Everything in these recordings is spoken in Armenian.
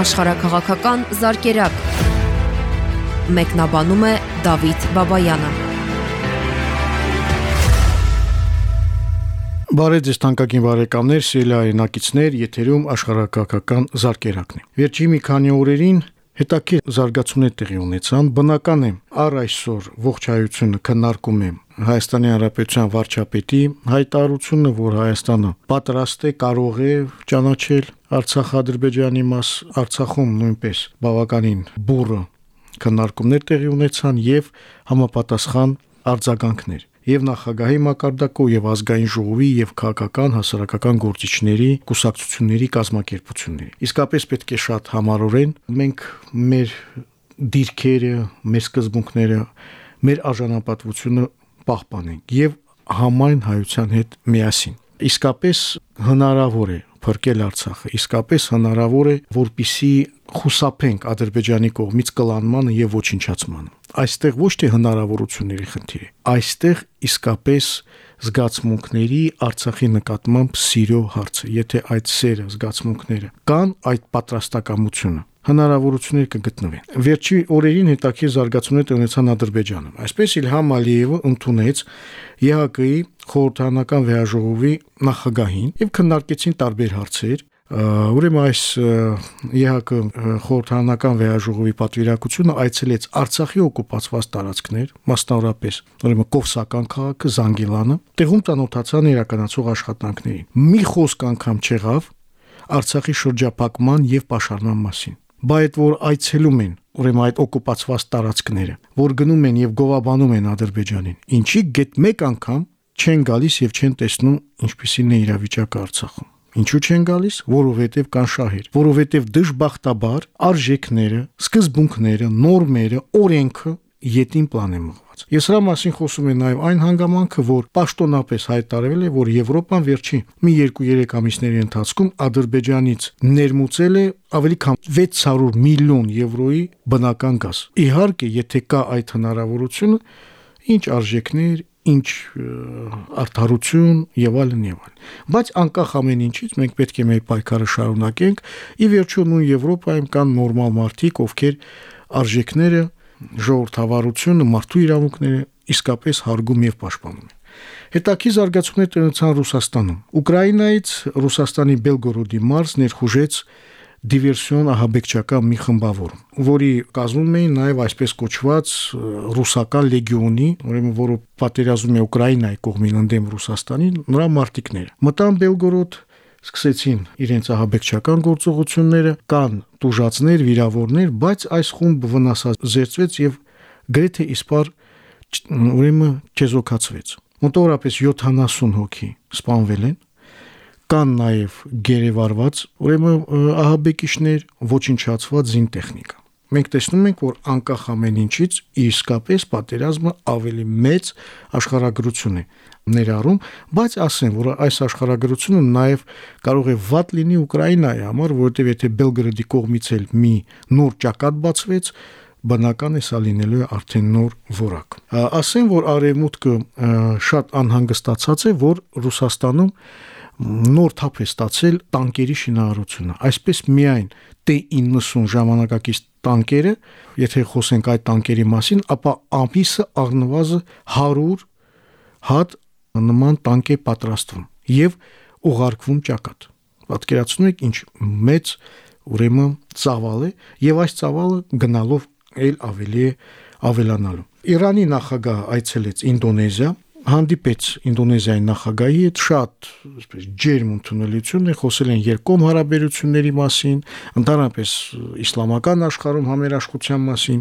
աշխարհակղական զարգերակ։ Մեկնաբանում է Դավիթ Բաբայանը։ Բարև ձեզ թանկագին բարեկամներ, սիրելի այնակիցներ, եթերում աշխարհակղական զարգերակն է։ Վերջի մի քանի օրերին հետաքրքիր զարգացումներ տեղի ունեցան։ Բնական է, առ այսօր ողջ հայությունը քննարկում է Հայաստանի Հանրապետության վարչապետի հայտարարությունը, որ Հայաստանը պատրաստ է կարող է ճանաչել Արցախ-Ադրբեջանի մաս, Արցախում նույնպես բավականին բուրը քննարկումներ տեղի ունեցան եւ համապատասխան արձագանքներ եւ նախագահի մակարդակով եւ ազգային ժողովի եւ քաղաքական հասարակական գործիչների կուսակցությունների կազմակերպությունների իսկապես պետք է շատ համառորեն մենք մեր դիրքերը, մեր սկզբունքները, մեր արժանապատվությունը պահպանենք եւ համայն հայության հետ միասին։ Իսկապես հնարավոր է փրկել Արցախը։ Իսկապես հնարավոր է, որpիսի խուսափենք Ադրբեջանի կողմից կլանմանը եւ ոչնչացմանը։ Այստեղ ոչ թե հնարավորությունների խնդիր է, այստեղ իսկապես զգացմունքների Արցախի նկատմամբ սիրո հարցը։ Եթե այդ սերը, զգացմունքները կան, այդ պատրաստակամությունը հնարավորություններ կգտնվեն։ Վերջի օրերին հետաքրքիր զարգացումներ ունեցան Ադրբեջանում։ Այսպես Իլհամ Ալիևը ընդունեց ԵՀԿ-ի խորհրդանական վեհաժողովի նախագահին եւ քննարկեցին տարբեր հարցեր, Ուրեմն այս ԵՀԿ խորհրդանական վեհաժողովի պատվիրակությունը այցելեց Արցախի օկուպացված տարածքներ, մասնավորապես ուրեմն Կովսական քաղաքը, Զանգիլանը, տեղում ճանոթացան իրականացող աշխատանքներին։ Մի խոսք անգամ չեղավ Արցախի շրջափակման եւ պաշարման մասին բա այդ որ այցելում են ուրեմն այդ օկուպացված տարածքները, որ գնում են եւ գովաբանում են Ադրբեջանին։ Ինչի գետ մեկ անգամ չեն գալիս եւ չեն տեսնում ինչպիսին է իրավիճակը Արցախում։ Ինչու չեն գալիս, որովհետև կան շահեր, որովհետև դժբախտաբար արժեքները, սկզբունքները, նորմերը, օրենքը յետին պլան է մղված։ Ես հրա մասին խոսում եմ նաև այն հանգամանքը, որ պաշտոնապես հայտարարվել է, որ Եվրոպան վերջին մի 2-3 ամիսների ընթացքում Ադրբեջանից ներմուծել է ավելի քան 600 միլիոն եվրոյի բնական գազ։ Իհարկե, եթե կա այդ հնարավորությունը, ինչ արժեքներ, ինչ արդարություն եւ այլն եւ այլն։ Բայց անկախ ամեն ինչից մենք պետք է մեր պայքարը շարունակենք։ Ի վերջո նույն Եվրոպայում կան նորմալ մարդիկ, ովքեր արժեքները ժողովրդավարությունը, մարդու իրավունքները իսկապես հարգում եւ պաշտպանում են։ Հետաքի զարգացումներ տնեցան Ռուսաստանում։ Ուկրաինայից Ռուսաստանի Բելգորոդի մարզ ներխուժեց դիվերսիոն ահաբեկչական մի խմբավորում, որի կազմում էին նաև այսպես կոչված ռուսական լեգիոնի, ուրեմն որը պատերազմում է Ուկրաինայի կողմին ընդդեմ Ռուսաստանի, նրա մարտիկները։ Մտան Բելգորոդ սկսեցին իրենց ահաբեկչական գործողությունները, կան տուժածներ, վիրավորներ, բայց այս խումբը վնասազերծվեց եւ գրեթե իսպար ուրեմն չեզոքացվեց։ Մոտավորապես 70 հոգի սպանվել են, կան նաև գերեվարված, ուրեմն ահաբեկիչներ, ոչնչացված զինտեխնիկա։ Մենք տեսնում ենք, որ անկախ ամեն ինչից իսկապես պատերազմը ավելի մեծ աշխարհագրություն է ներառում, բայց ասեմ, որ այս աշխարհագրությունը նաև կարող է վատ լինի Ուկրաինայի համար, որովհետև եթե Բելգրադի կողմից էլ մի նոր ճակատ բացվեց, բնական է սա լինելու է արդեն նոր որակ։ Ասեմ, որ արևմուտքը շատ անհանգստացած է, որ Ռուսաստանում նոր թափ է ստացել տանկերի շինարարությունը։ Այսպես միայն T90 ժամանակակից տանկերը, եթե խոսենք այդ տանկերի մասին, ապա ամիսը առնվազն 100 հատ նման տանկ է պատրաստվում եւ ուղարկվում ճակատ։ Պատկերացնում եք ինչ մեծ ուրեմն ծավալ է եւ այս ծավալը գնալով ել ավելի է ավելանալու։ Իրանի նախագահ այցելեց Ինդոնեզիա, հանդիպեց Ինդոնեզիայի նախագահի հետ շատ, այսպես ջերմ ընդունելություն է, խոսել են երկկողմ հարաբերությունների մասին, ընդհանրապես իսլամական աշխարհում համերաշխության մասին,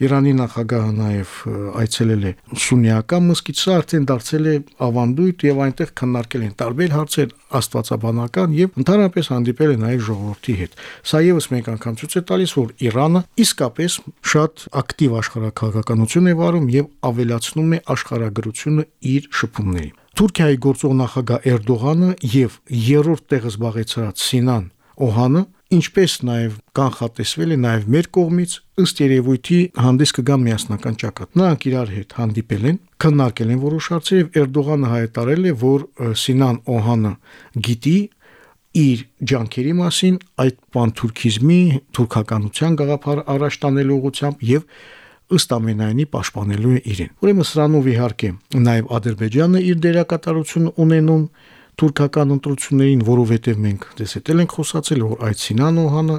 Իրանի նախագահը նաև այցելել է Սուննիական մզկիթ, սա արդեն դարձել է ավանդույթ եւ այնտեղ քննարկել են տարբեր հարցեր աստվածաբանական եւ ընդհանրապես հանդիպել է նաև ժողովրդի հետ։ Սա եւս մեկ անգամ ցույց է տալիս, որ Իրանը իսկապես շատ ակտիվ աշխարհակաղակականություն է վարում եւ ավելացնում է աշխարհագրությունը իր շփումներին։ Թուրքիայի գործող նախագահ Էրդողանը եւ երրորդ տեղը զբաղեցրած Սինան Օհանը ինչպես նաև կանխատեսվել է նաև մեր կողմից ըստ երևույթի հանդես կգա միասնական ճակատ։ Նրանք իրար հետ հանդիպել են, քննարկել են որոշ հարցեր եւ Էրդողանը հայտարարել է, որ Սինան Օհանը գիտի իր ջանքերի մասին այդ պանթուրքիզմի թուրքականության գաղափարը առաջ տանելու ուղղությամբ եւ ըստ ամենայնի պաշտպանելու է իրեն։ Ուրեմն սրանով իհարկե նաև Ադրբեջանը իր դերակատարություն ունենում թուրքական ընտրություններին, որովհետև մենք դեսետել ենք խոսացել, որ այդ Սինան Օհանը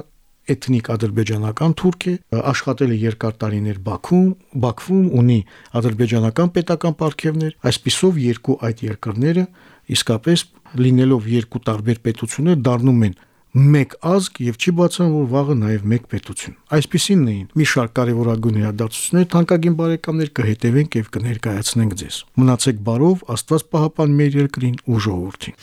էթնիկ ադրբեջանական թուրք է, աշխատել է երկար տարիներ Բաքվում, Բաքվում ունի ադրբեջանական պետական պարգևներ, այսպիսով երկու այդ երկրները իսկապես լինելով երկու տարբեր պետություններ դառնում են մեկ ազգ եւ չի բացառում որ վաղը նաեւ մեկ պետություն։ Այսպիսինն էին. Մի շարք կարևորագույն իրադարձություններ թանկագին բարեկամներ կհետևենք եւ կներկայացնենք ձեզ։ Մնացեք բարով, Աստված պահապան մեր երկրին ու ժողովրդին։